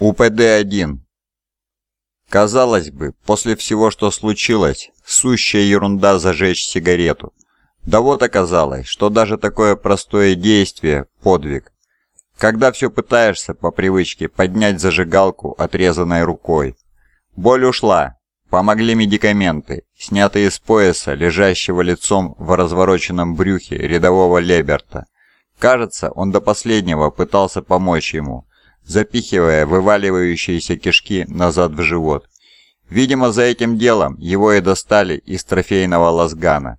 УПД-1. Казалось бы, после всего, что случилось, сущая ерунда зажечь сигарету. Да вот оказалось, что даже такое простое действие – подвиг. Когда все пытаешься по привычке поднять зажигалку отрезанной рукой. Боль ушла, помогли медикаменты, снятые с пояса, лежащего лицом в развороченном брюхе рядового Леберта. Кажется, он до последнего пытался помочь ему – запихивая вываливающиеся кишки назад в живот. Видимо, за этим делом его и достали из трофейного лазгана.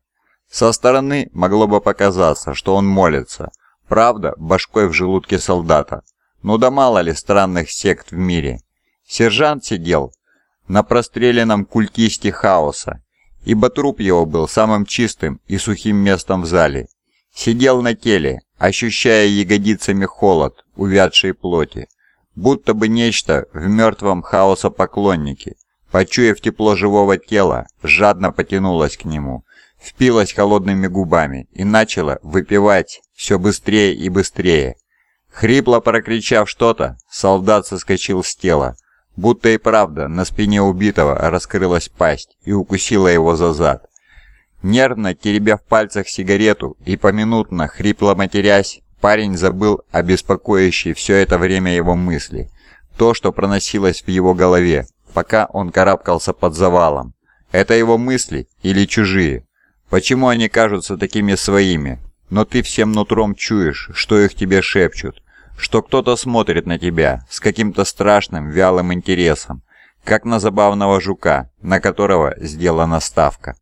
Со стороны могло бы показаться, что он молится, правда, башкой в желудке солдата. Ну да мало ли странных сект в мире. Сержант сидел на простреленном культисте хаоса, ибо труп его был самым чистым и сухим местом в зале. Сидел на теле, ощущая ягодицами холод увядшей плоти, будто бы нечто в мертвом хаоса поклонники, почуяв тепло живого тела, жадно потянулось к нему, впилась холодными губами и начала выпивать все быстрее и быстрее. Хрипло прокричав что-то, солдат соскочил с тела, будто и правда на спине убитого раскрылась пасть и укусила его за зад. Нервно теребя в пальцах сигарету и поминутно хрипло матерясь, парень забыл о беспокоящей все это время его мысли. То, что проносилось в его голове, пока он карабкался под завалом. Это его мысли или чужие? Почему они кажутся такими своими? Но ты всем нутром чуешь, что их тебе шепчут, что кто-то смотрит на тебя с каким-то страшным вялым интересом, как на забавного жука, на которого сделана ставка.